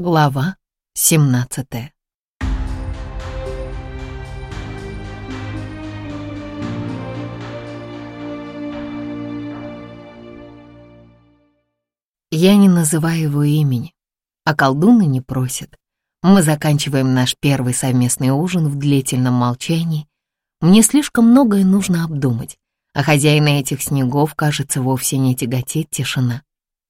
Глава 17 Я не называю его имени, а колдуны не просят. Мы заканчиваем наш первый совместный ужин в длительном молчании. Мне слишком многое нужно обдумать, а хозяина этих снегов, кажется, вовсе не тяготит тишина.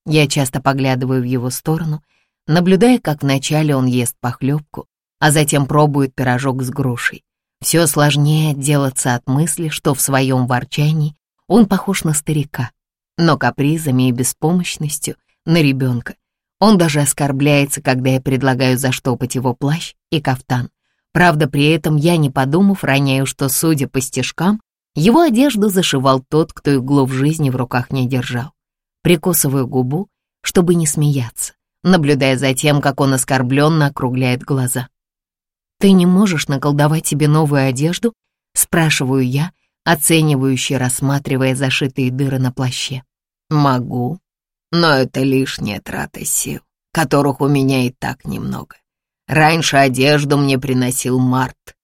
Я часто поглядываю в его сторону, наблюдая, как вначале он ест похлебку, а затем пробует пирожок с грушей. Все сложнее отделаться от мысли, что в своем ворчании он похож на старика, но капризами и беспомощностью на ребенка. Он даже оскорбляется, когда я предлагаю заштопать его плащ и кафтан. Правда, при этом я, не подумав, роняю, что, судя по стежкам, его одежду зашивал тот, кто иглу в жизни в руках не держал. Прикусываю губу, чтобы не смеяться, наблюдая за тем, как он оскорбленно округляет глаза. «Ты не можешь наколдовать себе новую одежду?» — спрашиваю я, оценивающе рассматривая зашитые дыры на плаще. «Могу, но это лишняя трата сил, которых у меня и так немного. Раньше одежду мне приносил Март,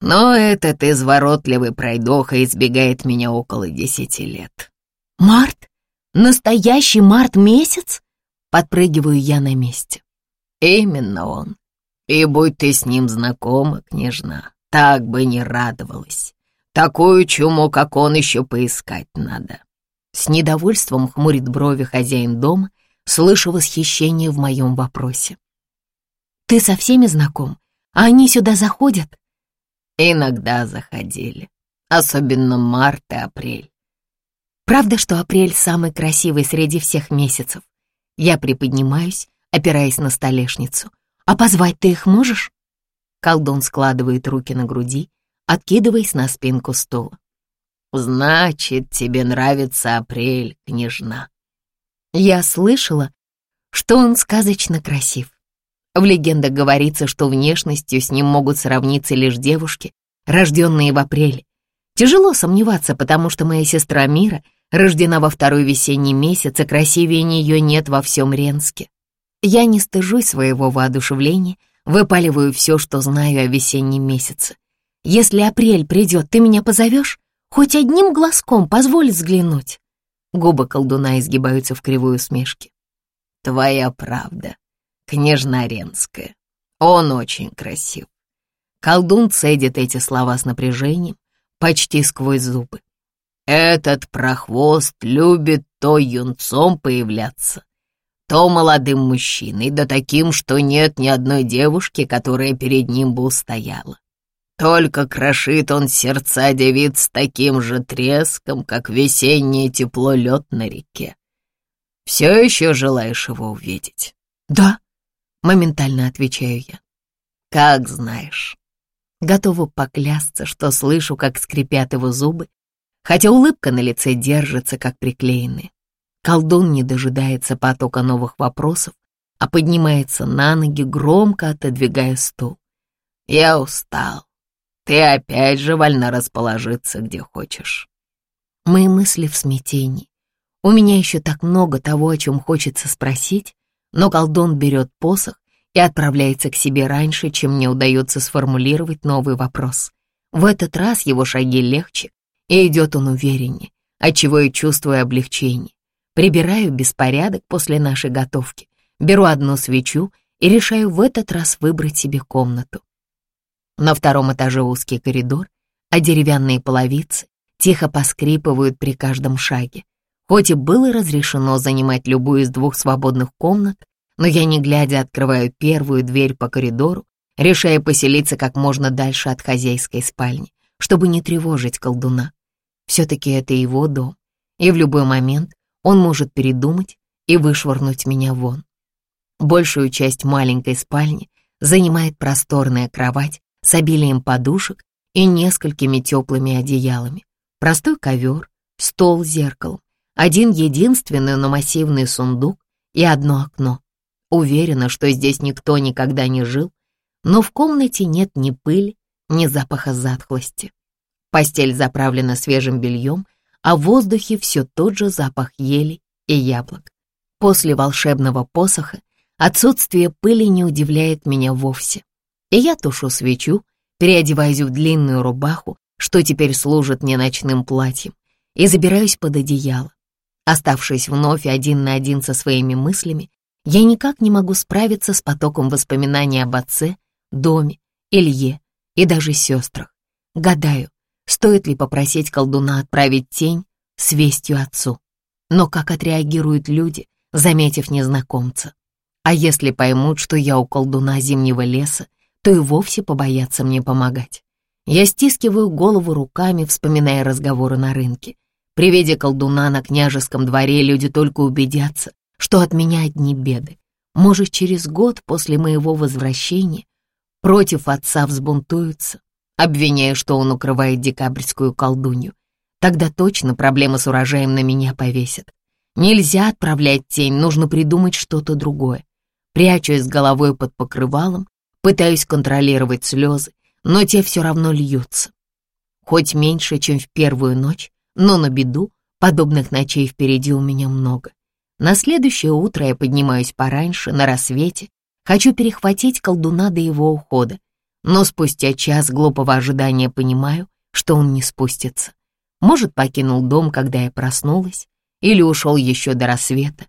но этот изворотливый пройдоха избегает меня около десяти лет». «Март?» Настоящий март месяц? Подпрыгиваю я на месте. Именно он. И будь ты с ним знакома, княжна, так бы не радовалась. Такую чуму, как он, еще поискать надо. С недовольством хмурит брови хозяин дома, слыша восхищение в моем вопросе. Ты со всеми знаком? А они сюда заходят? Иногда заходили, особенно март и апрель. Правда, что апрель самый красивый среди всех месяцев? Я приподнимаюсь, опираясь на столешницу. А позвать ты их можешь? Колдун складывает руки на груди, откидываясь на спинку стула. «Значит, тебе нравится апрель, княжна». Я слышала, что он сказочно красив. В легендах говорится, что внешностью с ним могут сравниться лишь девушки, рожденные в апреле. Тяжело сомневаться, потому что моя сестра Мира — рождена во второй весенний месяц, и красивее нее нет во всем Ренске. Я не стыжусь своего воодушевления, выпаливаю все, что знаю о весеннем месяце. Если апрель придет, ты меня позовешь? Хоть одним глазком позволь взглянуть. Губы колдуна изгибаются в кривую усмешке. Твоя правда, княжна Ренская. Он очень красив. Колдун цедит эти слова с напряжением, почти сквозь зубы. Этот прохвост любит то юнцом появляться, то молодым мужчиной, да таким, что нет ни одной девушки, которая перед ним бы устояла. Только крошит он сердца девиц таким же треском, как весеннее тепло лед на реке. Все еще желаешь его увидеть? Да, моментально отвечаю я. Как знаешь. Готова поклясться, что слышу, как скрипят его зубы, хотя улыбка на лице держится, как приклеенная. Колдун не дожидается потока новых вопросов, а поднимается на ноги, громко отодвигая стул. «Я устал. Ты опять же вольна расположиться, где хочешь». Мои мысли в смятении. У меня еще так много того, о чем хочется спросить, но колдун берет посох и отправляется к себе раньше, чем мне удается сформулировать новый вопрос. В этот раз его шаги легче, и идет он увереннее, отчего и чувствую облегчение. Прибираю беспорядок после нашей готовки, беру одну свечу и решаю в этот раз выбрать себе комнату. На втором этаже узкий коридор, а деревянные половицы тихо поскрипывают при каждом шаге. Хоть и было разрешено занимать любую из двух свободных комнат, но я не глядя открываю первую дверь по коридору, решая поселиться как можно дальше от хозяйской спальни, чтобы не тревожить колдуна. Все-таки это его дом, и в любой момент он может передумать и вышвырнуть меня вон. Большую часть маленькой спальни занимает просторная кровать с обилием подушек и несколькими теплыми одеялами, простой ковер, стол с зеркалом, один единственный, но массивный сундук и одно окно. Уверена, что здесь никто никогда не жил, но в комнате нет ни пыли, ни запаха затхлости. Постель заправлена свежим бельем, а в воздухе все тот же запах ели и яблок. После волшебного посоха отсутствие пыли не удивляет меня вовсе. И я тушу свечу, переодеваюсь в длинную рубаху, что теперь служит мне ночным платьем, и забираюсь под одеяло. Оставшись вновь один на один со своими мыслями, я никак не могу справиться с потоком воспоминаний об отце, доме, Илье и даже сестрах. Гадаю, стоит ли попросить колдуна отправить тень с вестью отцу. Но как отреагируют люди, заметив незнакомца? А если поймут, что я у колдуна зимнего леса, то и вовсе побоятся мне помогать. Я стискиваю голову руками, вспоминая разговоры на рынке. При виде колдуна на княжеском дворе люди только убедятся, что от меня одни беды. Может, через год после моего возвращения против отца взбунтуются, обвиняя, что он укрывает декабрьскую колдунью. Тогда точно проблемы с урожаем на меня повесят. Нельзя отправлять тень, нужно придумать что-то другое. Прячусь головой под покрывалом, пытаюсь контролировать слезы, но те все равно льются. Хоть меньше, чем в первую ночь, но на беду подобных ночей впереди у меня много. На следующее утро я поднимаюсь пораньше, на рассвете, хочу перехватить колдуна до его ухода, но спустя час глупого ожидания понимаю, что он не спустится. Может, покинул дом, когда я проснулась, или ушел еще до рассвета.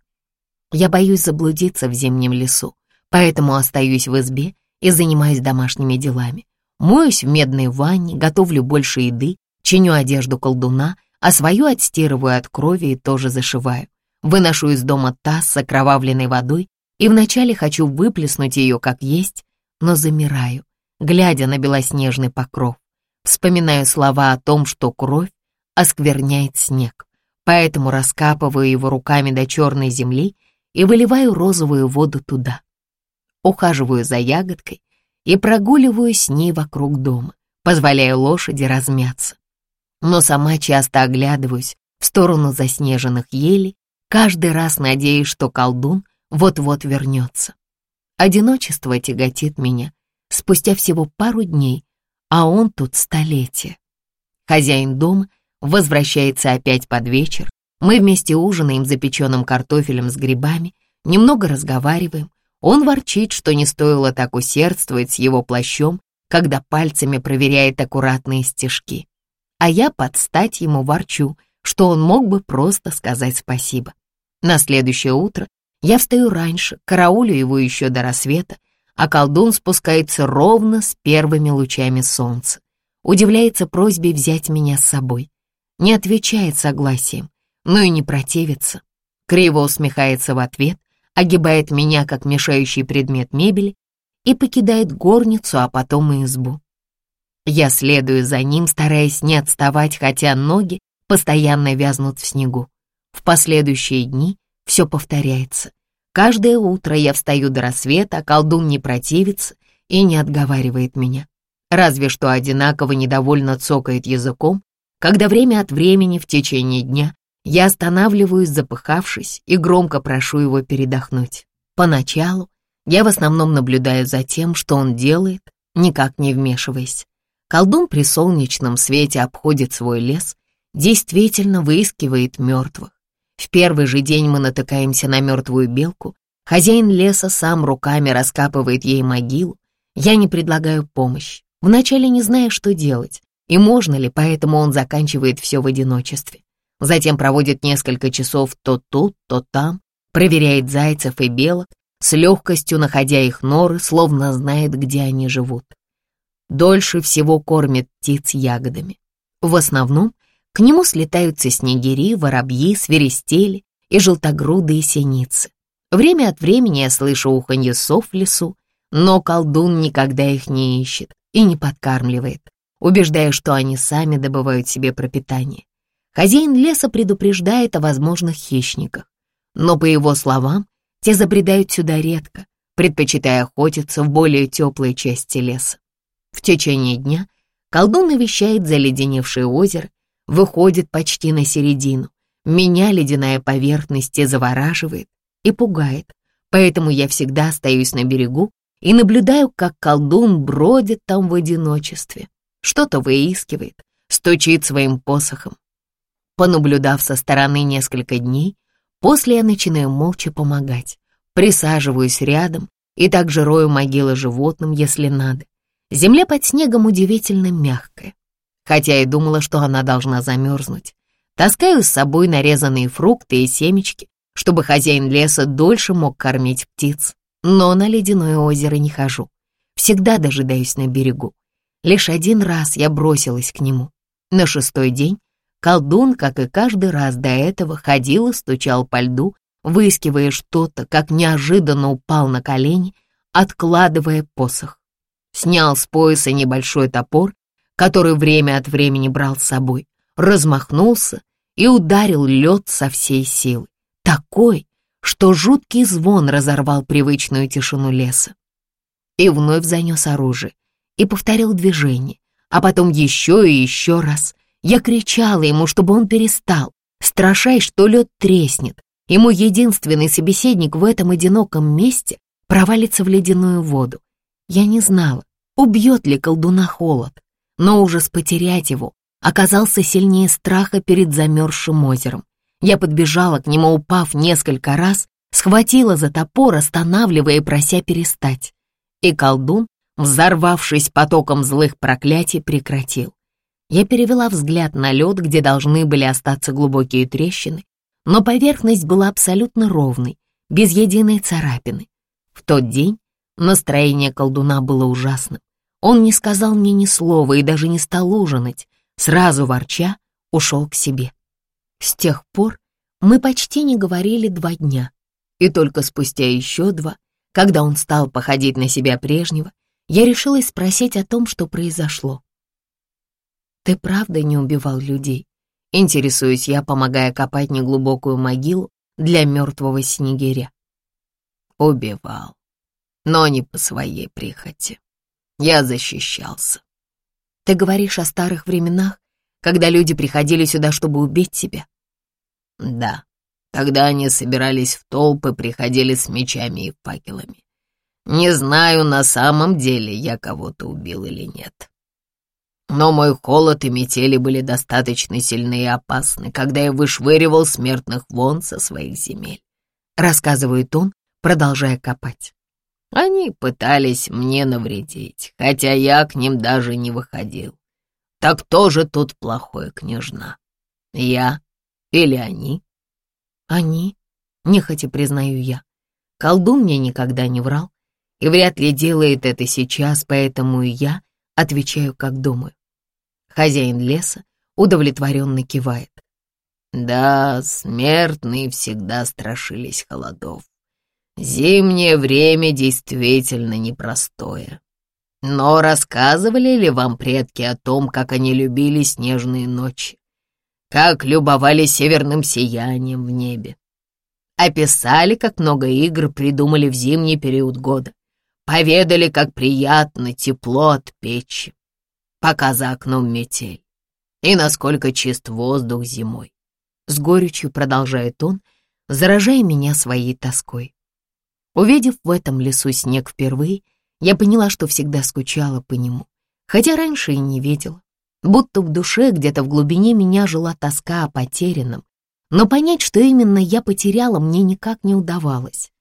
Я боюсь заблудиться в зимнем лесу, поэтому остаюсь в избе и занимаюсь домашними делами. Моюсь в медной ванне, готовлю больше еды, чиню одежду колдуна, а свою отстирываю от крови и тоже зашиваю. Выношу из дома таз с окровавленной водой и вначале хочу выплеснуть ее как есть, но замираю, глядя на белоснежный покров. Вспоминаю слова о том, что кровь оскверняет снег, поэтому раскапываю его руками до черной земли и выливаю розовую воду туда. Ухаживаю за ягодкой, и прогуливаюсь с ней вокруг дома, позволяя лошади размяться. Но сама часто оглядываюсь в сторону заснеженных елей, каждый раз надеясь, что колдун вот-вот вернется. Одиночество тяготит меня спустя всего пару дней, а он тут столетие. Хозяин дома возвращается опять под вечер, мы вместе ужинаем запеченным картофелем с грибами, немного разговариваем, он ворчит, что не стоило так усердствовать с его плащом, когда пальцами проверяет аккуратные стежки. А я под стать ему ворчу, что он мог бы просто сказать спасибо. На следующее утро я встаю раньше, караулю его еще до рассвета, а колдун спускается ровно с первыми лучами солнца. Удивляется просьбе взять меня с собой. Не отвечает согласием, но и не противится. Криво усмехается в ответ, огибает меня как мешающий предмет мебели и покидает горницу, а потом и избу. Я следую за ним, стараясь не отставать, хотя ноги постоянно вязнут в снегу. В последующие дни все повторяется. Каждое утро я встаю до рассвета, колдун не противится и не отговаривает меня. Разве что одинаково недовольно цокает языком, когда время от времени в течение дня я останавливаюсь, запыхавшись, и громко прошу его передохнуть. Поначалу я в основном наблюдаю за тем, что он делает, никак не вмешиваясь. Колдун при солнечном свете обходит свой лес, действительно выискивает мертвых. В первый же день мы натыкаемся на мертвую белку, хозяин леса сам руками раскапывает ей могилу. Я не предлагаю помощь, вначале не зная, что делать, и можно ли, поэтому он заканчивает все в одиночестве. Затем проводит несколько часов то тут, то там, проверяет зайцев и белок, с легкостью находя их норы, словно знает, где они живут. Дольше всего кормит птиц ягодами. В основном к нему слетаются снегири, воробьи, свиристели и желтогрудые синицы. Время от времени я слышу уханье сов в лесу, но колдун никогда их не ищет и не подкармливает, убеждая, что они сами добывают себе пропитание. Хозяин леса предупреждает о возможных хищниках, но, по его словам, те забредают сюда редко, предпочитая охотиться в более теплой части леса. В течение дня колдун навещает заледеневшее озеро, выходит почти на середину. Меня ледяная поверхность завораживает, и пугает, поэтому я всегда остаюсь на берегу и наблюдаю, как колдун бродит там в одиночестве, что-то выискивает, стучит своим посохом. Понаблюдав со стороны несколько дней, после я начинаю молча помогать. Присаживаюсь рядом и также рою могилы животным, если надо. Земля под снегом удивительно мягкая, хотя и думала, что она должна замерзнуть. Таскаю с собой нарезанные фрукты и семечки, чтобы хозяин леса дольше мог кормить птиц. Но на ледяное озеро не хожу. Всегда дожидаюсь на берегу. Лишь один раз я бросилась к нему. На шестой день колдун, как и каждый раз до этого, ходил и стучал по льду, выискивая что-то, как неожиданно упал на колени, откладывая посох. Снял с пояса небольшой топор, который время от времени брал с собой, размахнулся и ударил лед со всей силы. Такой, что жуткий звон разорвал привычную тишину леса. И вновь занес оружие и повторил движение, а потом еще и еще раз. Я кричала ему, чтобы он перестал, страшась, что лед треснет, и мой единственный собеседник в этом одиноком месте провалится в ледяную воду. Я не знала, убьет ли колдуна холод, но ужас потерять его оказался сильнее страха перед замерзшим озером. Я подбежала к нему, упав несколько раз, схватила за топор, останавливая и прося перестать. И колдун, взорвавшись потоком злых проклятий, прекратил. Я перевела взгляд на лед, где должны были остаться глубокие трещины, но поверхность была абсолютно ровной, без единой царапины. В тот день настроение колдуна было ужасным. Он не сказал мне ни слова и даже не стал ужинать, сразу ворча ушел к себе. С тех пор мы почти не говорили два дня, и только спустя еще два, когда он стал походить на себя прежнего, я решилась спросить о том, что произошло. «Ты правда не убивал людей?» Интересуюсь я, помогая копать неглубокую могилу для мертвого снегиря. Убивал, но не по своей прихоти. Я защищался. Ты говоришь о старых временах, когда люди приходили сюда, чтобы убить тебя? Да, тогда они собирались в толпы, приходили с мечами и факелами. Не знаю, на самом деле я кого-то убил или нет. Но мой холод и метели были достаточно сильны и опасны, когда я вышвыривал смертных вон со своих земель. Рассказывает он, продолжая копать. Они пытались мне навредить, хотя я к ним даже не выходил. Так кто же тут плохой, княжна? Я или они? Они, нехотя признаю я. Колдун мне никогда не врал и вряд ли делает это сейчас, поэтому и я отвечаю, как думаю. Хозяин леса удовлетворенно кивает. Да, смертные всегда страшились холодов. Зимнее время действительно непростое. Но рассказывали ли вам предки о том, как они любили снежные ночи? Как любовались северным сиянием в небе? Описали, как много игр придумали в зимний период года. Поведали, как приятно тепло от печи пока за окном метель, и насколько чист воздух зимой. С горечью продолжает он, заражая меня своей тоской. Увидев в этом лесу снег впервые, я поняла, что всегда скучала по нему, хотя раньше и не видела. Будто в душе где-то в глубине меня жила тоска о потерянном, но понять, что именно я потеряла, мне никак не удавалось.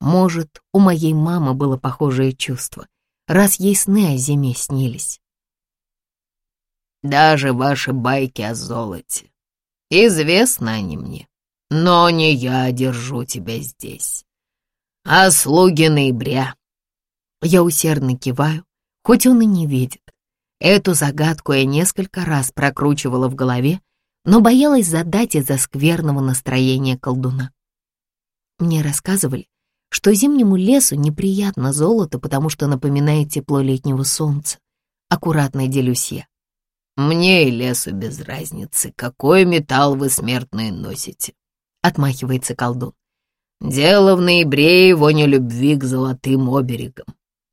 Может, у моей мамы было похожее чувство, раз ей сны о зиме снились даже ваши байки о золоте. Известны они мне, но не я держу тебя здесь, а слуги ноября. Я усердно киваю, хоть он и не видит. Эту загадку я несколько раз прокручивала в голове, но боялась задать из-за скверного настроения колдуна. Мне рассказывали, что зимнему лесу неприятно золото, потому что напоминает тепло летнего солнца. Аккуратно делюсь я. «Мне и лесу без разницы, какой металл вы смертные носите», — отмахивается колдун. «Дело в ноябре его нелюбви к золотым оберегам.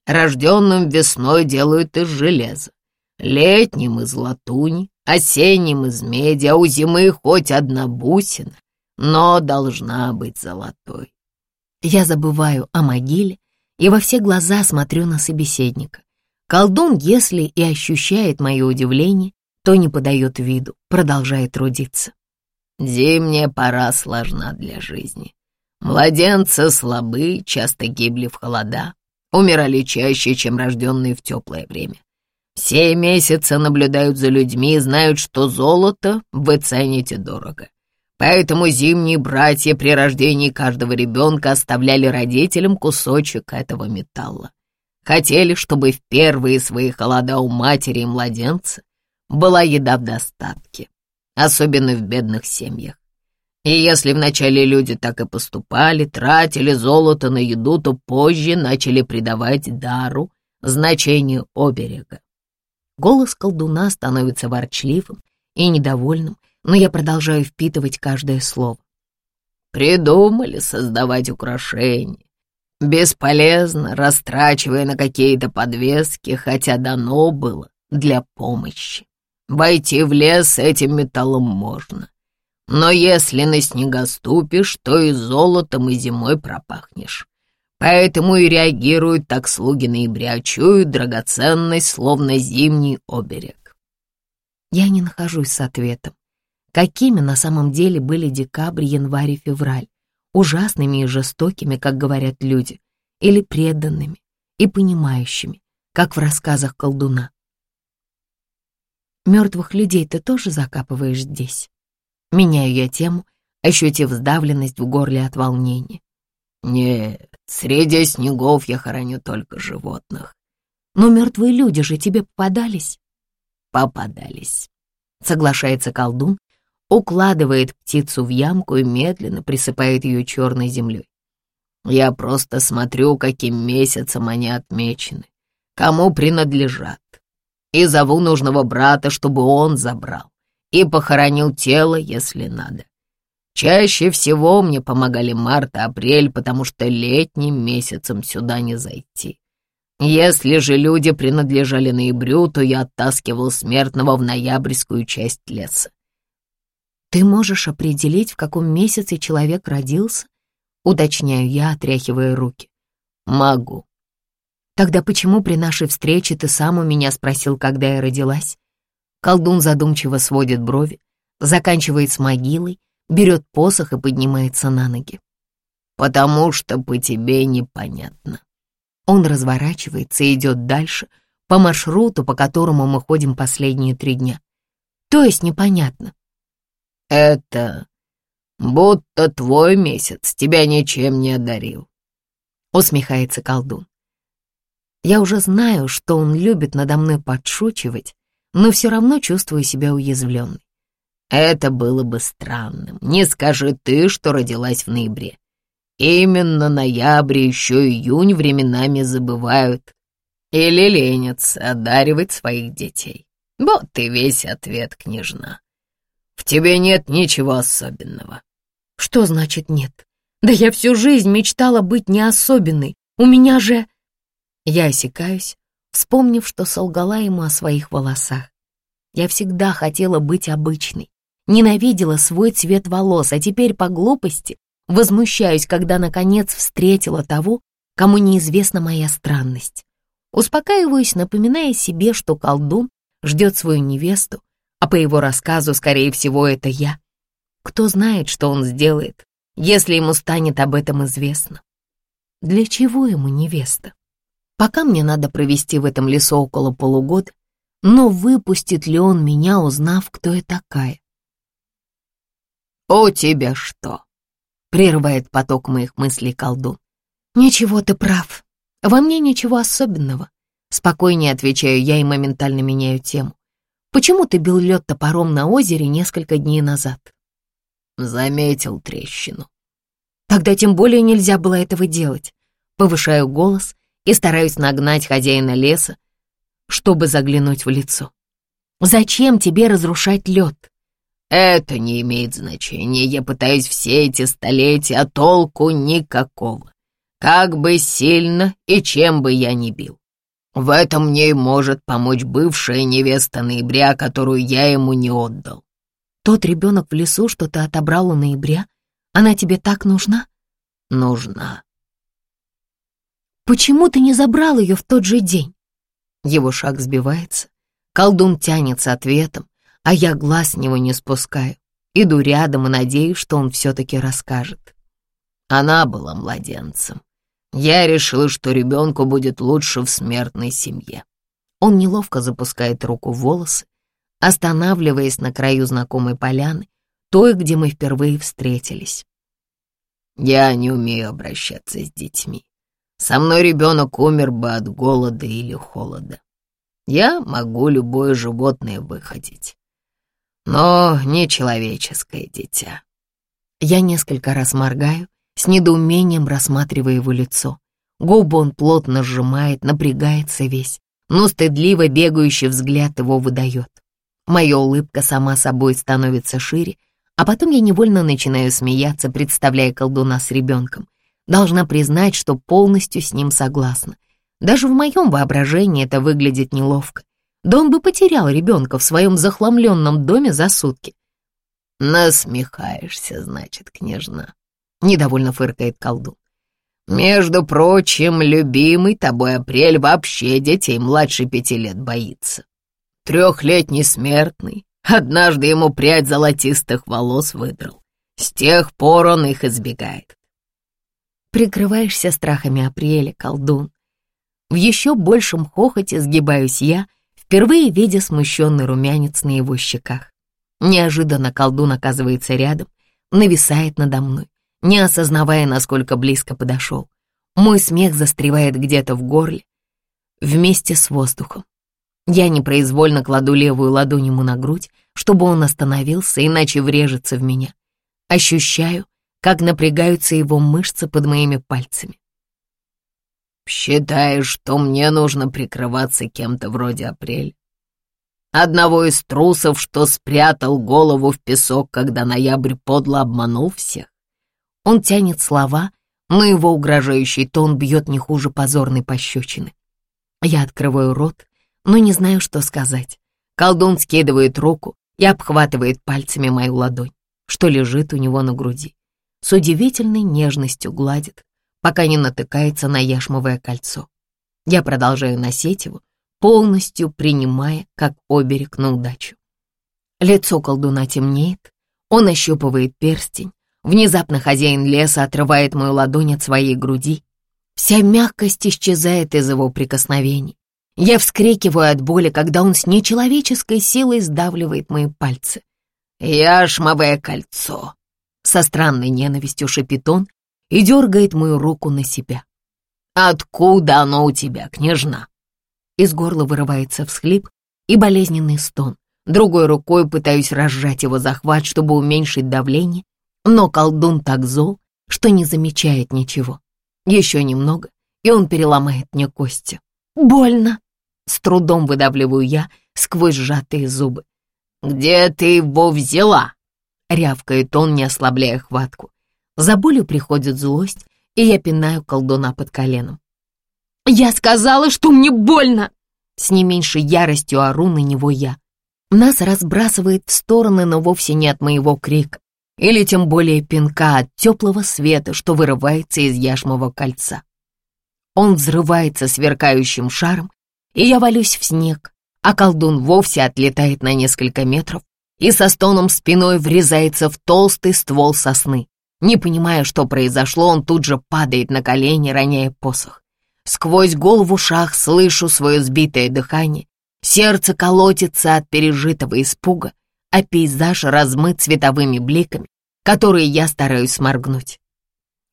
Рожденным весной делают из железа, летним из латуни, осенним из меди, а у зимы хоть одна бусина, но должна быть золотой». Я забываю о могиле и во все глаза смотрю на собеседника. Колдун, если и ощущает мое удивление, то не подает виду, продолжает трудиться. Зимняя пора сложна для жизни. Младенцы слабы, часто гибли в холода, умирали чаще, чем рожденные в теплое время. Все месяцы наблюдают за людьми и знают, что золото вы цените дорого. Поэтому зимние братья при рождении каждого ребенка оставляли родителям кусочек этого металла. Хотели, чтобы в первые свои холода у матери и младенца была еда в достатке, особенно в бедных семьях. И если вначале люди так и поступали, тратили золото на еду, то позже начали придавать дару значение оберега. Голос колдуна становится ворчливым и недовольным, но я продолжаю впитывать каждое слово. Придумали создавать украшения. Бесполезно, растрачивая на какие-то подвески, хотя дано было для помощи. Войти в лес этим металлом можно. Но если на снега ступишь, то и золотом, и зимой пропахнешь. Поэтому и реагируют так слуги ноября, чуют драгоценность, словно зимний оберег. Я не нахожусь с ответом. Какими на самом деле были декабрь, январь и февраль? Ужасными и жестокими, как говорят люди, или преданными и понимающими, как в рассказах колдуна. Мертвых людей ты тоже закапываешь здесь? Меняю я тему, ощутив сдавленность в горле от волнения. Нет, среди снегов я хороню только животных. Но мертвые люди же тебе попадались? Попадались. Соглашается колдун, укладывает птицу в ямку и медленно присыпает ее черной землей. Я просто смотрю, каким месяцем они отмечены, кому принадлежат, и зову нужного брата, чтобы он забрал и похоронил тело, если надо. Чаще всего мне помогали март-апрель, потому что летним месяцем сюда не зайти. Если же люди принадлежали ноябрю, то я оттаскивал смертного в ноябрьскую часть леса. Ты можешь определить, в каком месяце человек родился? Уточняю я, отряхивая руки. Могу. Тогда почему при нашей встрече ты сам у меня спросил, когда я родилась? Колдун задумчиво сводит брови, заканчивает с могилой, берет посох и поднимается на ноги. «Потому что по тебе непонятно». Он разворачивается и идет дальше по маршруту, по которому мы ходим последние три дня. То есть непонятно. «Это будто твой месяц тебя ничем не одарил», — усмехается колдун. Я уже знаю, что он любит надо мной подшучивать, но все равно чувствую себя уязвленной. Это было бы странным. Не скажи ты, что родилась в ноябре. Именно ноябрь, еще июнь временами забывают. Или ленятся одаривать своих детей. Вот и весь ответ, княжна. В тебе нет ничего особенного. Что значит нет? Да я всю жизнь мечтала быть не особенной. У меня же... Я осекаюсь, вспомнив, что солгала ему о своих волосах. Я всегда хотела быть обычной, ненавидела свой цвет волос, а теперь по глупости возмущаюсь, когда наконец встретила того, кому неизвестна моя странность. Успокаиваюсь, напоминая себе, что колдун ждет свою невесту, а по его рассказу, скорее всего, это я. Кто знает, что он сделает, если ему станет об этом известно. Для чего ему невеста? Пока мне надо провести в этом лесу около полугода, но выпустит ли он меня, узнав, кто я такая? «У тебя что?» — прерывает поток моих мыслей колдун. «Ничего, ты прав. Во мне ничего особенного». Спокойнее отвечаю я и моментально меняю тему. «Почему ты бил лед топором на озере несколько дней назад?» Заметил трещину. Тогда тем более нельзя было этого делать. Повышаю голос и стараюсь нагнать хозяина леса, чтобы заглянуть в лицо. «Зачем тебе разрушать лед?» «Это не имеет значения. Я пытаюсь все эти столетия, а толку никакого. Как бы сильно и чем бы я ни бил. В этом мне и может помочь бывшая невеста ноября, которую я ему не отдал». «Тот ребенок в лесу, что ты отобрал у ноября, она тебе так нужна?» «Нужна». «Почему ты не забрал ее в тот же день?» Его шаг сбивается. Колдун тянется ответом, а я глаз с него не спускаю. Иду рядом и надеюсь, что он все-таки расскажет. Она была младенцем. Я решила, что ребенку будет лучше в смертной семье. Он неловко запускает руку в волосы, останавливаясь на краю знакомой поляны, той, где мы впервые встретились. Я не умею обращаться с детьми. Со мной ребенок умер бы от голода или холода. Я могу любое животное выходить, но не человеческое дитя. Я несколько раз моргаю, с недоумением рассматривая его лицо. Губы он плотно сжимает, напрягается весь, но стыдливо бегающий взгляд его выдает. Моя улыбка сама собой становится шире, а потом я невольно начинаю смеяться, представляя колдуна с ребенком. Должна признать, что полностью с ним согласна. Даже в моем воображении это выглядит неловко. Да он бы потерял ребенка в своем захламленном доме за сутки. «Насмехаешься, значит, княжна», — недовольно фыркает колдун. «Между прочим, любимый тобой апрель вообще детей младше пяти лет боится. Трехлетний смертный, однажды ему прядь золотистых волос выдрал. С тех пор он их избегает. Прикрываешься страхами апреля, колдун. В еще большем хохоте сгибаюсь я, впервые видя смущенный румянец на его щеках. Неожиданно колдун оказывается рядом, нависает надо мной, не осознавая, насколько близко подошел. Мой смех застревает где-то в горле, вместе с воздухом. Я непроизвольно кладу левую ладонь ему на грудь, чтобы он остановился, иначе врежется в меня. Ощущаю, как напрягаются его мышцы под моими пальцами. «Считаешь, что мне нужно прикрываться кем-то вроде Апрель? Одного из трусов, что спрятал голову в песок, когда ноябрь подло обманул всех?» Он тянет слова, но его угрожающий тон бьет не хуже позорной пощечины. Я открываю рот, но не знаю, что сказать. Колдун скидывает руку и обхватывает пальцами мою ладонь, что лежит у него на груди. С удивительной нежностью гладит, пока не натыкается на яшмовое кольцо. Я продолжаю носить его, полностью принимая как оберег на удачу. Лицо колдуна темнеет, он ощупывает перстень, внезапно хозяин леса отрывает мою ладонь от своей груди. Вся мягкость исчезает из его прикосновений. Я вскрикиваю от боли, когда он с нечеловеческой силой сдавливает мои пальцы. «Яшмовое кольцо!» Со странной ненавистью шепит он и дергает мою руку на себя. «Откуда оно у тебя, княжна?» Из горла вырывается всхлип и болезненный стон. Другой рукой пытаюсь разжать его захват, чтобы уменьшить давление, но колдун так зол, что не замечает ничего. Еще немного, и он переломает мне кости. Больно! С трудом выдавливаю я сквозь сжатые зубы. «Где ты его взяла?» — рявкает он, не ослабляя хватку. За болью приходит злость, и я пинаю колдуна под коленом. «Я сказала, что мне больно!» С не меньшей яростью ору на него я. Нас разбрасывает в стороны, но вовсе не от моего крика, или тем более пинка от теплого света, что вырывается из яшмового кольца. Он взрывается сверкающим шаром, и я валюсь в снег, а колдун вовсе отлетает на несколько метров и со стоном спиной врезается в толстый ствол сосны. Не понимая, что произошло, он тут же падает на колени, роняя посох. Сквозь голову шах слышу свое сбитое дыхание, сердце колотится от пережитого испуга, а пейзаж размыт цветовыми бликами, которые я стараюсь сморгнуть.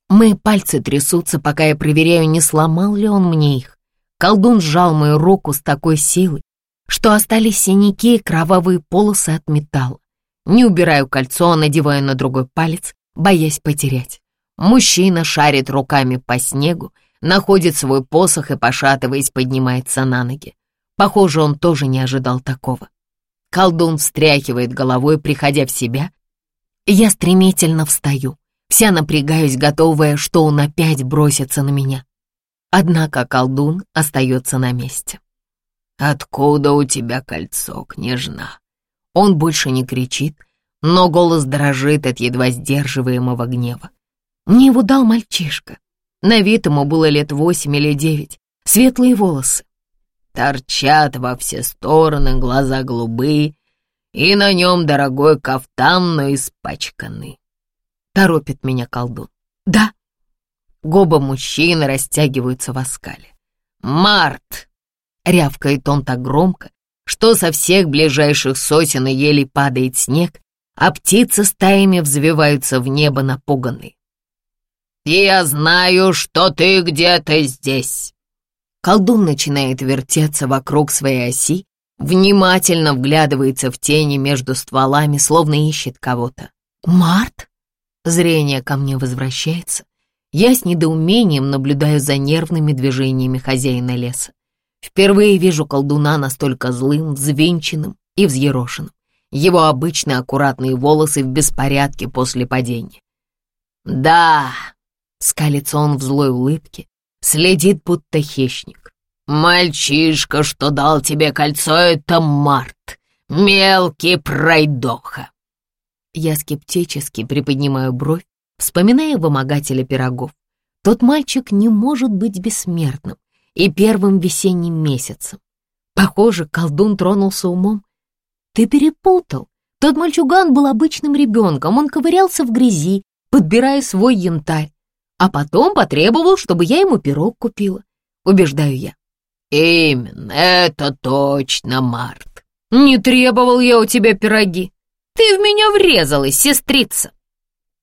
Мои пальцы трясутся, пока я проверяю, не сломал ли он мне их. Колдун сжал мою руку с такой силой, что остались синяки и кровавые полосы от металла. Не убираю кольцо, надеваю на другой палец, боясь потерять. Мужчина шарит руками по снегу, находит свой посох и, пошатываясь, поднимается на ноги. Похоже, он тоже не ожидал такого. Колдун встряхивает головой, приходя в себя. Я стремительно встаю, вся напрягаюсь, готовая, что он опять бросится на меня. Однако колдун остается на месте. «Откуда у тебя кольцо, княжна?» Он больше не кричит, но голос дрожит от едва сдерживаемого гнева. Мне его дал мальчишка. На вид ему было лет восемь или девять, светлые волосы. Торчат во все стороны, глаза голубые, и на нем дорогой кафтан, но испачканный. Торопит меня колдун. Да, Губы мужчины растягиваются в оскале. «Март!» — рявкает он так громко, что со всех ближайших сосен и елей падает снег, а птицы стаями взвиваются в небо напуганные. «Я знаю, что ты где-то здесь!» Колдун начинает вертеться вокруг своей оси, внимательно вглядывается в тени между стволами, словно ищет кого-то. «Март?» Зрение ко мне возвращается. Я с недоумением наблюдаю за нервными движениями хозяина леса. Впервые вижу колдуна настолько злым, взвинченным и взъерошенным. Его обычные аккуратные волосы в беспорядке после падения. «Да!» — скалится он в злой улыбке, следит будто хищник. «Мальчишка, что дал тебе кольцо, это Март, мелкий пройдоха!» Я скептически приподнимаю бровь, вспоминая вымогателя пирогов. Тот мальчик не может быть бессмертным и первым весенним месяцем. Похоже, колдун тронулся умом. Ты перепутал. Тот мальчуган был обычным ребенком, он ковырялся в грязи, подбирая свой янтарь, а потом потребовал, чтобы я ему пирог купила. Убеждаю я. Именно, это точно, Март. Не требовал я у тебя пироги. Ты в меня врезалась, сестрица.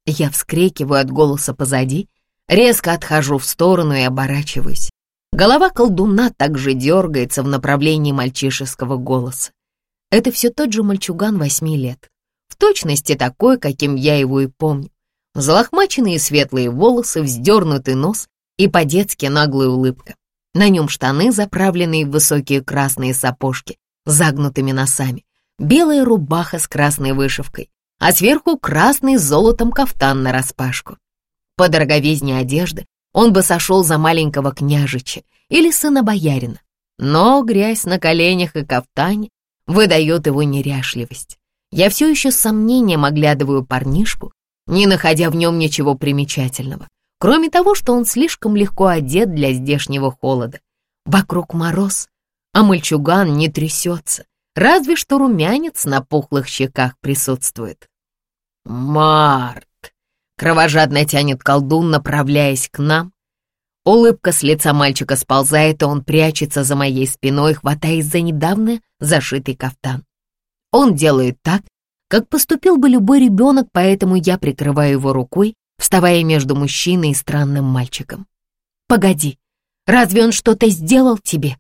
Я вскрикиваю от голоса позади, резко отхожу в сторону и оборачиваюсь. Голова колдуна также дергается в направлении мальчишеского голоса. Это все тот же мальчуган восьми лет. В точности такой, каким я его и помню. Залохмаченные светлые волосы, вздернутый нос и по-детски наглая улыбка. На нем штаны, заправленные в высокие красные сапожки, загнутыми носами, белая рубаха с красной вышивкой, а сверху красный золотом кафтан нараспашку. По дороговизне одежды он бы сошел за маленького княжича или сына боярина, но грязь на коленях и кафтане выдает его неряшливость. Я все еще с сомнением оглядываю парнишку, не находя в нем ничего примечательного, кроме того, что он слишком легко одет для здешнего холода. Вокруг мороз, а мальчуган не трясется, разве что румянец на пухлых щеках присутствует. «Март!» — кровожадно тянет колдун, направляясь к нам. Улыбка с лица мальчика сползает, и он прячется за моей спиной, хватаясь за недавно зашитый кафтан. Он делает так, как поступил бы любой ребенок, поэтому я прикрываю его рукой, вставая между мужчиной и странным мальчиком. «Погоди, разве он что-то сделал тебе?»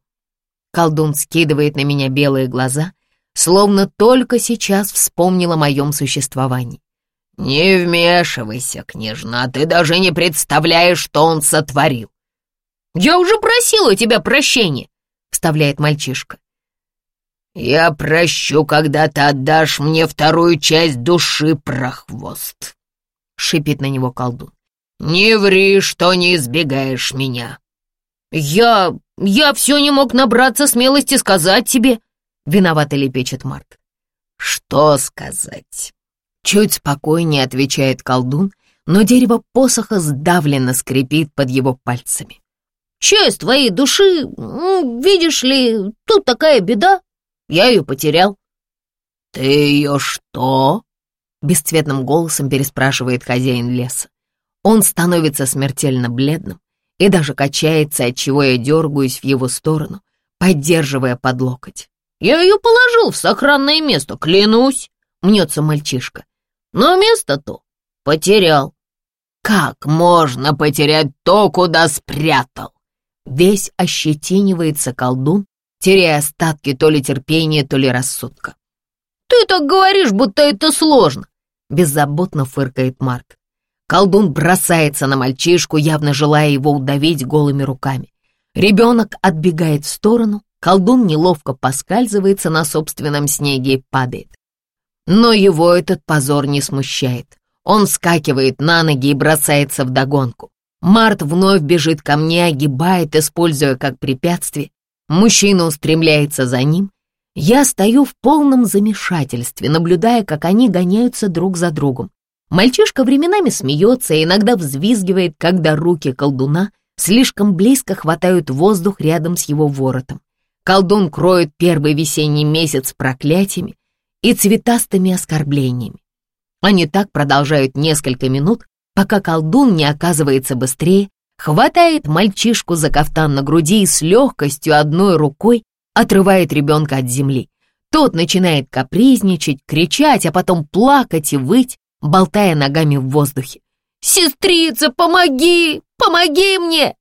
Колдун скидывает на меня белые глаза, словно только сейчас вспомнил о моем существовании. «Не вмешивайся, княжна, ты даже не представляешь, что он сотворил!» «Я уже просил у тебя прощения!» — вставляет мальчишка. «Я прощу, когда ты отдашь мне вторую часть души, прохвост!» — шипит на него колдун. «Не ври, что не избегаешь меня!» «Я... я все не мог набраться смелости сказать тебе!» — виновато лепечет Март. «Что сказать?» Чуть спокойнее отвечает колдун, но дерево посоха сдавленно скрипит под его пальцами. «Часть твоей души, видишь ли, тут такая беда. Я ее потерял». «Ты ее что?» — бесцветным голосом переспрашивает хозяин леса. Он становится смертельно бледным и даже качается, от чего я дергаюсь в его сторону, поддерживая под локоть. «Я ее положил в сохранное место, клянусь!» — мнется мальчишка. «Но место-то потерял». «Как можно потерять то, куда спрятал?» Весь ощетинивается колдун, теряя остатки то ли терпения, то ли рассудка. «Ты так говоришь, будто это сложно!» Беззаботно фыркает Марк. Колдун бросается на мальчишку, явно желая его удавить голыми руками. Ребенок отбегает в сторону, колдун неловко поскальзывается на собственном снеге и падает. Но его этот позор не смущает. Он скакивает на ноги и бросается в догонку. Март вновь бежит ко мне, огибает, используя как препятствие. Мужчина устремляется за ним. Я стою в полном замешательстве, наблюдая, как они гоняются друг за другом. Мальчишка временами смеется и иногда взвизгивает, когда руки колдуна слишком близко хватают воздух рядом с его воротом. Колдун кроет первый весенний месяц проклятиями и цветастыми оскорблениями. Они так продолжают несколько минут, пока колдун не оказывается быстрее, хватает мальчишку за кафтан на груди и с легкостью одной рукой отрывает ребенка от земли. Тот начинает капризничать, кричать, а потом плакать и выть, болтая ногами в воздухе. «Сестрица, помоги! Помоги мне!»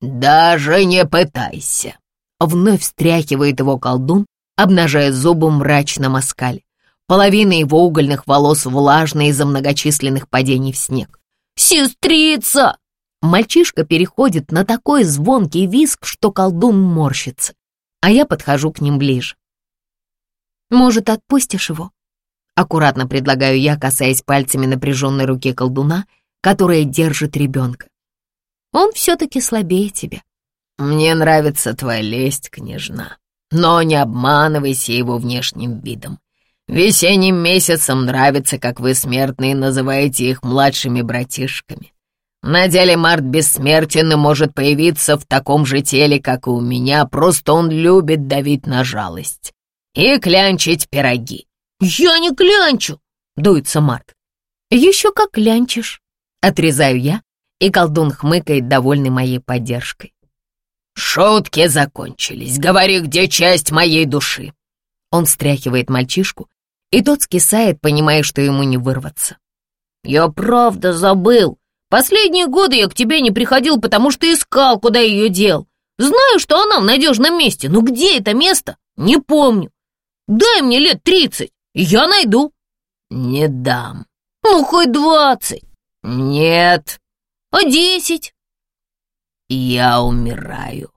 «Даже не пытайся!» Вновь встряхивает его колдун, обнажая зубы мрачно оскале. Половина его угольных волос влажная из-за многочисленных падений в снег. «Сестрица!» Мальчишка переходит на такой звонкий виск, что колдун морщится, а я подхожу к ним ближе. «Может, отпустишь его?» Аккуратно предлагаю я, касаясь пальцами напряженной руки колдуна, которая держит ребенка. Он все-таки слабее тебя. Мне нравится твоя лесть, княжна, но не обманывайся его внешним видом. Весенним месяцам нравится, как вы, смертные, называете их младшими братишками. На деле Март бессмертен и может появиться в таком же теле, как и у меня, просто он любит давить на жалость и клянчить пироги. «Я не клянчу!» — дуется Март. «Еще как клянчишь!» — отрезаю я, и колдун хмыкает, довольный моей поддержкой. «Шутки закончились. Говори, где часть моей души?» Он встряхивает мальчишку, и тот скисает, понимая, что ему не вырваться. «Я правда забыл. Последние годы я к тебе не приходил, потому что искал, куда ее дел. Знаю, что она в надежном месте, но где это место, не помню. Дай мне лет тридцать, я найду». «Не дам». «Ну, хоть двадцать». «Нет». «А десять?» «Я умираю,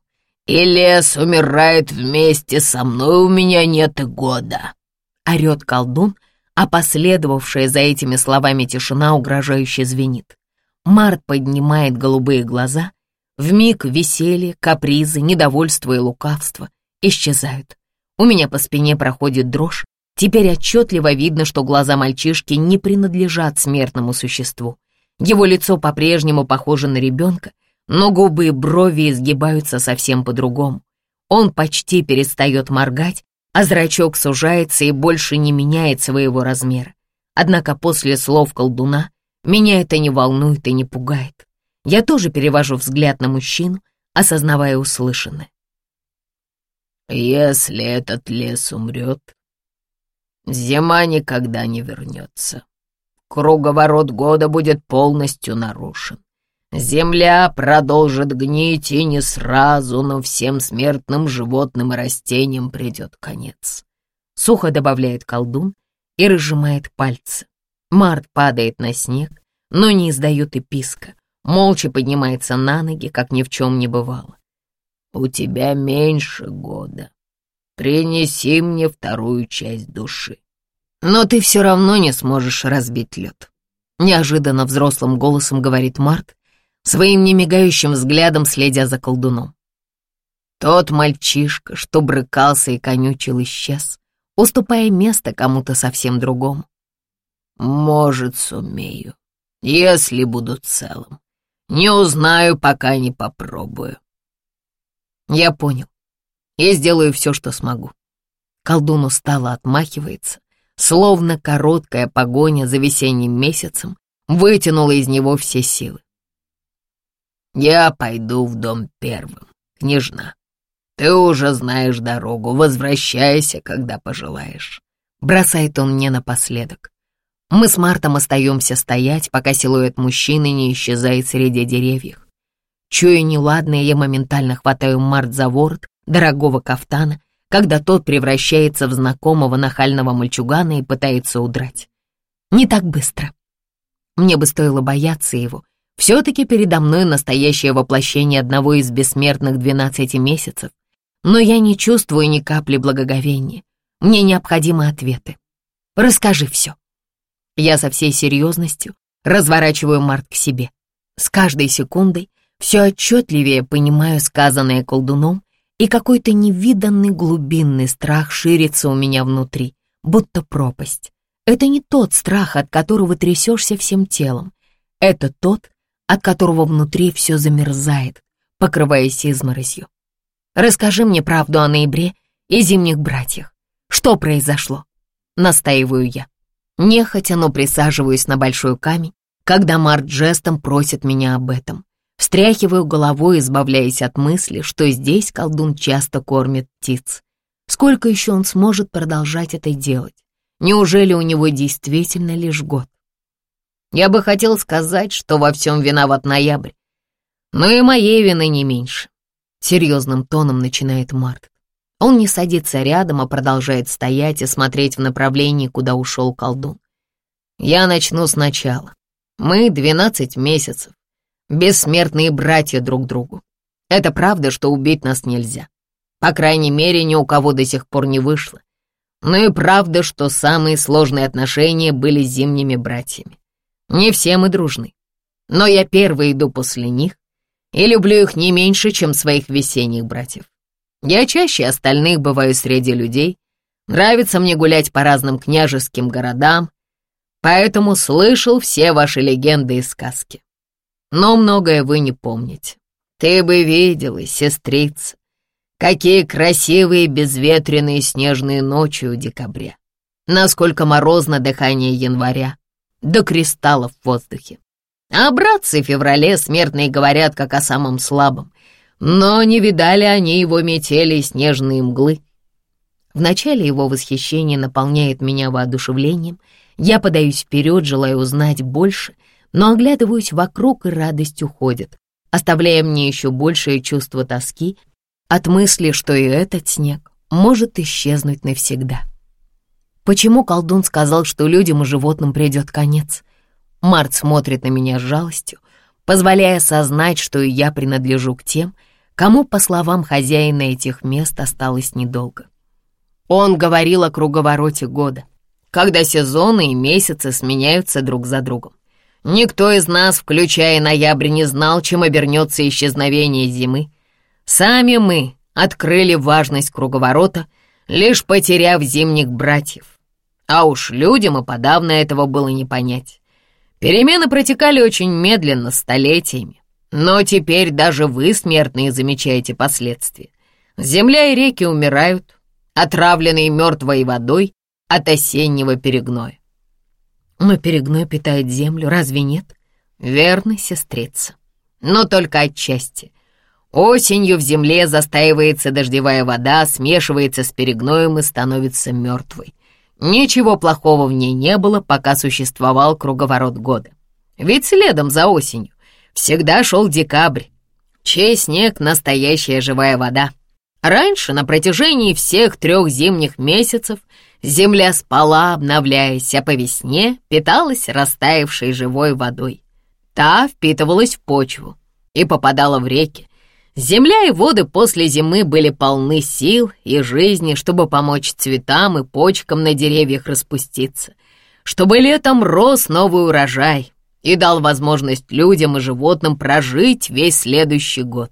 и лес умирает вместе со мной, у меня нет и года», — орет колдун, а последовавшая за этими словами тишина угрожающе звенит. Март поднимает голубые глаза, вмиг веселье, капризы, недовольство и лукавство исчезают. У меня по спине проходит дрожь, теперь отчетливо видно, что глаза мальчишки не принадлежат смертному существу. Его лицо по-прежнему похоже на ребенка, но губы и брови изгибаются совсем по-другому. Он почти перестает моргать, а зрачок сужается и больше не меняет своего размера. Однако после слов колдуна меня это не волнует и не пугает. Я тоже перевожу взгляд на мужчину, осознавая услышанное. «Если этот лес умрет, зима никогда не вернется. Круговорот года будет полностью нарушен. Земля продолжит гнить, и не сразу, но всем смертным животным и растениям придет конец. Сухо добавляет колдун и разжимает пальцы. Март падает на снег, но не издает и писка. Молча поднимается на ноги, как ни в чем не бывало. «У тебя меньше года. Принеси мне вторую часть души. Но ты все равно не сможешь разбить лед». Неожиданно взрослым голосом говорит Март, своим немигающим взглядом следя за колдуном. Тот мальчишка, что брыкался и конючил, исчез, уступая место кому-то совсем другому. Может, сумею, если буду целым. Не узнаю, пока не попробую. Я понял. И сделаю все, что смогу. Колдун устало отмахивается, словно короткая погоня за весенним месяцем вытянула из него все силы. Я пойду в дом первым, княжна. Ты уже знаешь дорогу, возвращайся, когда пожелаешь. Бросает он мне напоследок. Мы с Мартом остаемся стоять, пока силуэт мужчины не исчезает среди деревьев. Чуя неладное, я моментально хватаю Март за ворот дорогого кафтана, когда тот превращается в знакомого нахального мальчугана и пытается удрать. Не так быстро. Мне бы стоило бояться его, все-таки передо мной настоящее воплощение одного из бессмертных двенадцати месяцев, но я не чувствую ни капли благоговения. Мне необходимы ответы. Расскажи все. Я со всей серьезностью разворачиваю Март к себе. С каждой секундой все отчетливее понимаю сказанное колдуном, и какой-то невиданный глубинный страх ширится у меня внутри, будто пропасть. Это не тот страх, от которого трясешься всем телом. Это тот, от которого внутри все замерзает, покрываясь изморозью. Расскажи мне правду о ноябре и зимних братьях. Что произошло? Настаиваю я. Нехотя, но присаживаюсь на большой камень, когда Март жестом просит меня об этом. Встряхиваю головой, избавляясь от мысли, что здесь колдун часто кормит птиц. Сколько еще он сможет продолжать это делать? Неужели у него действительно лишь год? Я бы хотел сказать, что во всем виноват ноябрь, но и моей вины не меньше. Серьезным тоном начинает Марк. Он не садится рядом, а продолжает стоять и смотреть в направлении, куда ушел колдун. Я начну сначала. Мы 12 месяцев, бессмертные братья друг другу. Это правда, что убить нас нельзя. По крайней мере, ни у кого до сих пор не вышло. Но и правда, что самые сложные отношения были зимними братьями. Не все мы дружны. Но я первый иду после них и люблю их не меньше, чем своих весенних братьев. Я чаще остальных бываю среди людей. Нравится мне гулять по разным княжеским городам, поэтому слышал все ваши легенды и сказки. Но многое вы не помните. Ты бы видела, сестрица, какие красивые безветренные снежные ночи у декабря. Насколько морозно дыхание января, до кристаллов в воздухе. А братцы в феврале смертные говорят, как о самом слабом. Но не видали они его метели и снежные мглы. Вначале его восхищение наполняет меня воодушевлением — я подаюсь вперед, желая узнать больше, но оглядываюсь вокруг, и радость уходит, оставляя мне еще большее чувство тоски от мысли, что и этот снег может исчезнуть навсегда. Почему колдун сказал, что людям и животным придет конец? Март смотрит на меня с жалостью, позволяя осознать, что и я принадлежу к тем, кому, по словам хозяина этих мест, осталось недолго. Он говорил о круговороте года, когда сезоны и месяцы сменяются друг за другом. Никто из нас, включая ноябрь, не знал, чем обернется исчезновение зимы. Сами мы открыли важность круговорота, лишь потеряв зимних братьев. А уж людям и подавно этого было не понять. Перемены протекали очень медленно, столетиями. Но теперь даже вы, смертные, замечаете последствия. Земля и реки умирают, отравленные мертвой водой, от осеннего перегноя. Но перегной питает землю, разве нет? Верно, сестрица. Но только отчасти. Осенью в земле застаивается дождевая вода, смешивается с перегноем и становится мертвой. Ничего плохого в ней не было, пока существовал круговорот года. Ведь следом за осенью всегда шел декабрь, чей снег — настоящая живая вода. Раньше, на протяжении всех трех зимних месяцев, Земля спала, обновляясь, а по весне питалась растаявшей живой водой. Та впитывалась в почву и попадала в реки. Земля и воды после зимы были полны сил и жизни, чтобы помочь цветам и почкам на деревьях распуститься, чтобы летом рос новый урожай и дал возможность людям и животным прожить весь следующий год.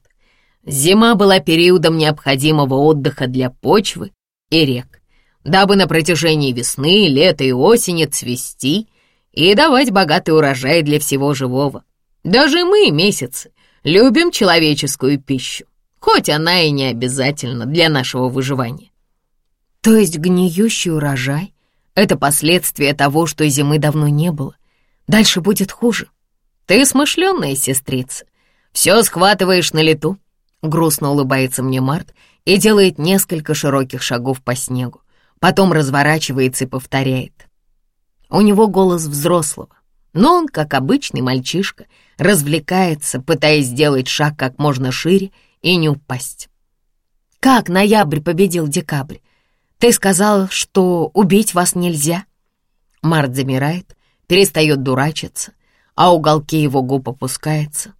Зима была периодом необходимого отдыха для почвы и рек дабы на протяжении весны, лета и осени цвести и давать богатый урожай для всего живого. Даже мы, месяцы, любим человеческую пищу, хоть она и не обязательна для нашего выживания. То есть гниющий урожай — это последствия того, что зимы давно не было. Дальше будет хуже. Ты смышленная сестрица, все схватываешь на лету. Грустно улыбается мне Март и делает несколько широких шагов по снегу потом разворачивается и повторяет. У него голос взрослого, но он, как обычный мальчишка, развлекается, пытаясь сделать шаг как можно шире и не упасть. «Как ноябрь победил декабрь? Ты сказал, что убить вас нельзя?» Март замирает, перестает дурачиться, а уголки его губ опускаются.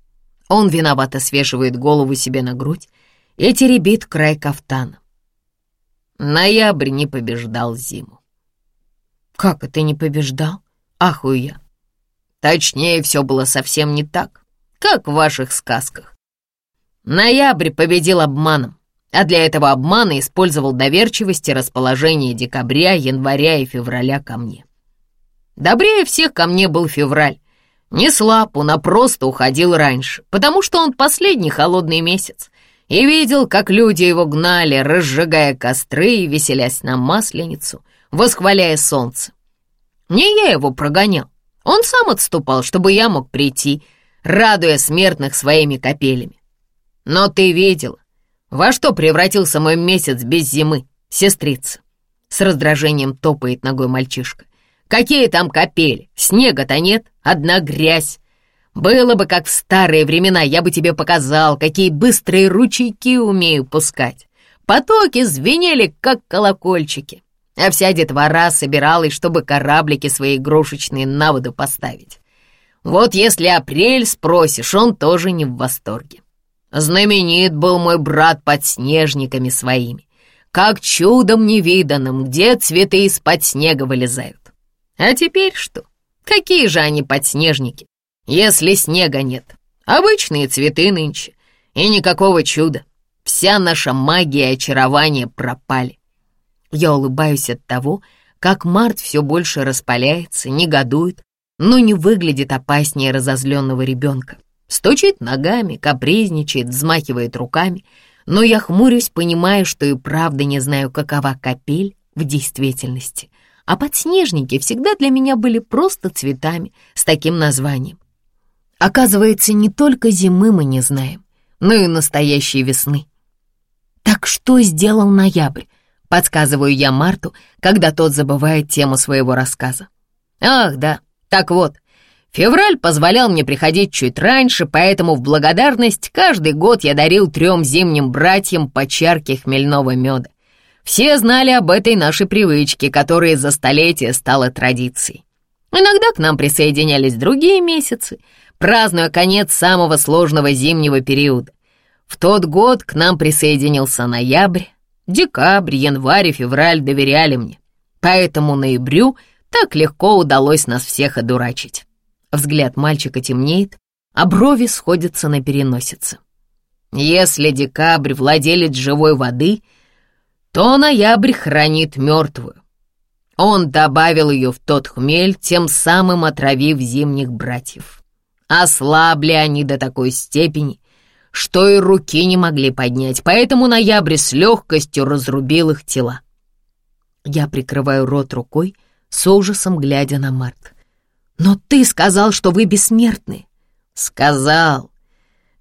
Он виновато свешивает голову себе на грудь и теребит край кафтана. Ноябрь не побеждал зиму. Как это не побеждал? Ахую я. Точнее, все было совсем не так, как в ваших сказках. Ноябрь победил обманом, а для этого обмана использовал доверчивость и расположение декабря, января и февраля ко мне. Добрее всех ко мне был февраль. Не слаб, он а просто уходил раньше, потому что он последний холодный месяц, и видел, как люди его гнали, разжигая костры и веселясь на масленицу, восхваляя солнце. Не я его прогонял, он сам отступал, чтобы я мог прийти, радуя смертных своими капелями. Но ты видела, во что превратился мой месяц без зимы, сестрица? С раздражением топает ногой мальчишка. Какие там капели? Снега-то нет, одна грязь. Было бы как в старые времена, я бы тебе показал, какие быстрые ручейки умею пускать. Потоки звенели, как колокольчики, а вся детвора собиралась, чтобы кораблики свои игрушечные на воду поставить. Вот если апрель спросишь, он тоже не в восторге. Знаменит был мой брат под снежниками своими, как чудом невиданным, где цветы из-под снега вылезают. А теперь что? Какие же они подснежники, если снега нет? Обычные цветы нынче, и никакого чуда. Вся наша магия и очарование пропали. Я улыбаюсь от того, как Март все больше распаляется, негодует, но не выглядит опаснее разозленного ребенка. Стучит ногами, капризничает, взмахивает руками, но я хмурюсь, понимая, что и правда не знаю, какова капель в действительности. А подснежники всегда для меня были просто цветами с таким названием. Оказывается, не только зимы мы не знаем, но и настоящей весны. Так что сделал ноябрь? Подсказываю я Марту, когда тот забывает тему своего рассказа. Ах, да, так вот, февраль позволял мне приходить чуть раньше, поэтому в благодарность каждый год я дарил трем зимним братьям по чарке хмельного меда. Все знали об этой нашей привычке, которая за столетия стала традицией. Иногда к нам присоединялись другие месяцы, празднуя конец самого сложного зимнего периода. В тот год к нам присоединился ноябрь, декабрь, январь и февраль доверяли мне. Поэтому ноябрю так легко удалось нас всех одурачить. Взгляд мальчика темнеет, а брови сходятся на переносице. Если декабрь владелец живой воды, то ноябрь хранит мертвую. Он добавил ее в тот хмель, тем самым отравив зимних братьев. Ослабли они до такой степени, что и руки не могли поднять, поэтому ноябрь с легкостью разрубил их тела. Я прикрываю рот рукой, с ужасом глядя на Март. «Но ты сказал, что вы бессмертны!» «Сказал.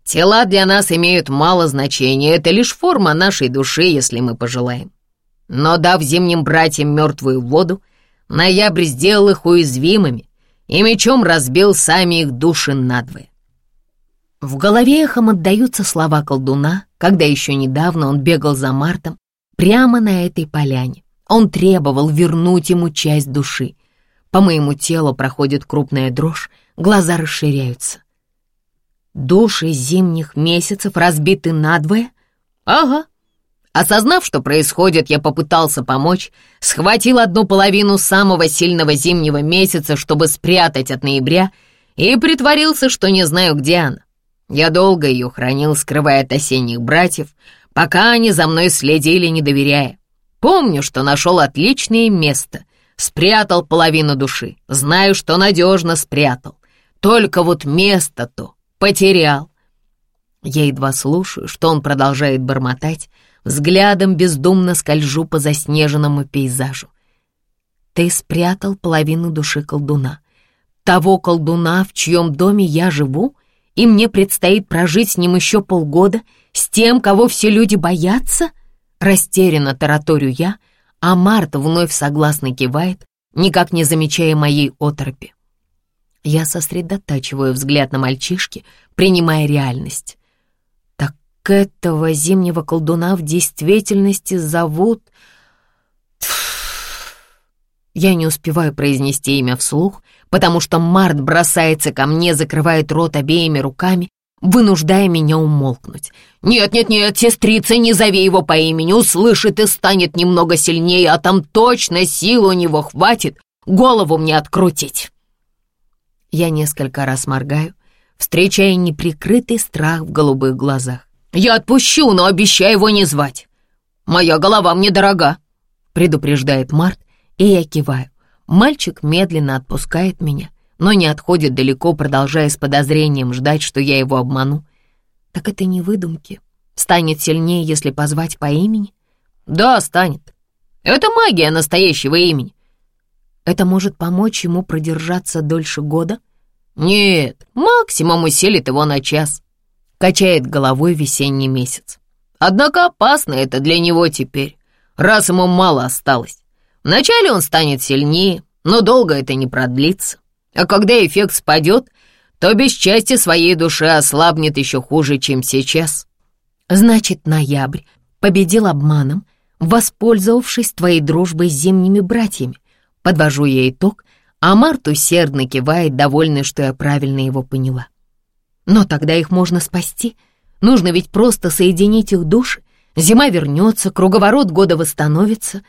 Тела для нас имеют мало значения, это лишь форма нашей души, если мы пожелаем. Но дав зимним братьям мертвую воду, ноябрь сделал их уязвимыми и мечом разбил сами их души надвое. В голове эхом отдаются слова колдуна, когда еще недавно он бегал за Мартом прямо на этой поляне. Он требовал вернуть ему часть души. По моему телу проходит крупная дрожь, глаза расширяются. Души зимних месяцев разбиты надвое? Ага. Осознав, что происходит, я попытался помочь, схватил одну половину самого сильного зимнего месяца, чтобы спрятать от ноября, и притворился, что не знаю, где она. Я долго ее хранил, скрывая от осенних братьев, пока они за мной следили, не доверяя. Помню, что нашел отличное место, спрятал половину души, знаю, что надежно спрятал. Только вот место-то потерял. Я едва слушаю, что он продолжает бормотать, взглядом бездумно скольжу по заснеженному пейзажу. Ты спрятал половину души колдуна. Того колдуна, в чьем доме я живу — и мне предстоит прожить с ним еще полгода, с тем, кого все люди боятся? Растерянно тараторю я, а Марта вновь согласно кивает, никак не замечая моей оторопи. Я сосредотачиваю взгляд на мальчишки, принимая реальность. Так этого зимнего колдуна в действительности зовут... Я не успеваю произнести имя вслух, потому что Март бросается ко мне, закрывает рот обеими руками, вынуждая меня умолкнуть. «Нет-нет-нет, сестрица, не зови его по имени, услышит и станет немного сильнее, а там точно сил у него хватит голову мне открутить». Я несколько раз моргаю, встречая неприкрытый страх в голубых глазах. «Я отпущу, но обещаю его не звать. Моя голова мне дорога», — предупреждает Март, и я киваю. Мальчик медленно отпускает меня, но не отходит далеко, продолжая с подозрением ждать, что я его обману. Так это не выдумки. Станет сильнее, если позвать по имени? Да, станет. Это магия настоящего имени. Это может помочь ему продержаться дольше года? Нет, максимум усилит его на час. Качает головой весенний месяц. Однако опасно это для него теперь, раз ему мало осталось. Вначале он станет сильнее, но долго это не продлится. А когда эффект спадет, то без части своей души ослабнет еще хуже, чем сейчас. Значит, ноябрь победил обманом, воспользовавшись твоей дружбой с зимними братьями. Подвожу я итог, а Март усердно кивает, довольный, что я правильно его поняла. Но тогда их можно спасти. Нужно ведь просто соединить их души. Зима вернется, круговорот года восстановится.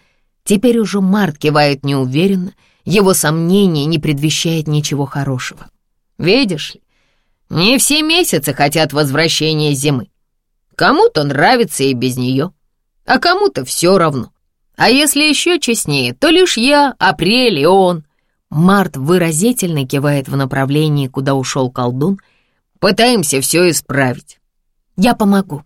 Теперь уже Март кивает неуверенно, его сомнение не предвещает ничего хорошего. Видишь ли, не все месяцы хотят возвращения зимы. Кому-то нравится и без нее, а кому-то все равно. А если еще честнее, то лишь я, апрель и он. Март выразительно кивает в направлении, куда ушел колдун. Пытаемся все исправить. Я помогу.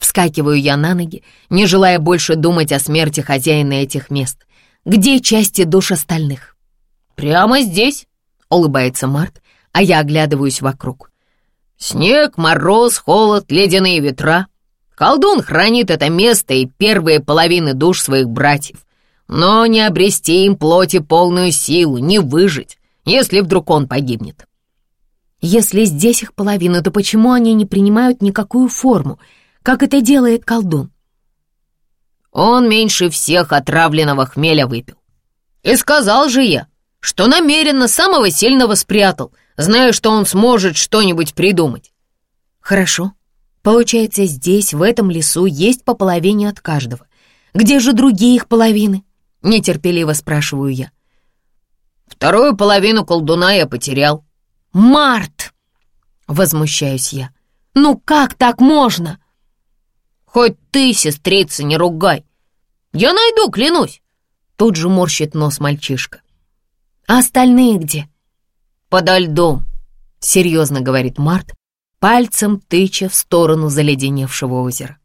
Вскакиваю я на ноги, не желая больше думать о смерти хозяина этих мест. Где части душ остальных? Прямо здесь, улыбается Март, а я оглядываюсь вокруг. Снег, мороз, холод, ледяные ветра. Колдун хранит это место и первые половины душ своих братьев. Но не обрести им плоти полную силу, не выжить, если вдруг он погибнет. Если здесь их половина, то почему они не принимают никакую форму, как это делает колдун? Он меньше всех отравленного хмеля выпил. И сказал же я, что намеренно самого сильного спрятал, зная, что он сможет что-нибудь придумать. Хорошо. Получается, здесь, в этом лесу, есть по половине от каждого. Где же другие их половины? Нетерпеливо спрашиваю я. Вторую половину колдуна я потерял. Март! Возмущаюсь я. Ну как так можно? Хоть ты, сестрица, не ругай. Я найду, клянусь. Тут же морщит нос мальчишка. А остальные где? Подо льдом, серьезно говорит Март, пальцем тыча в сторону заледеневшего озера.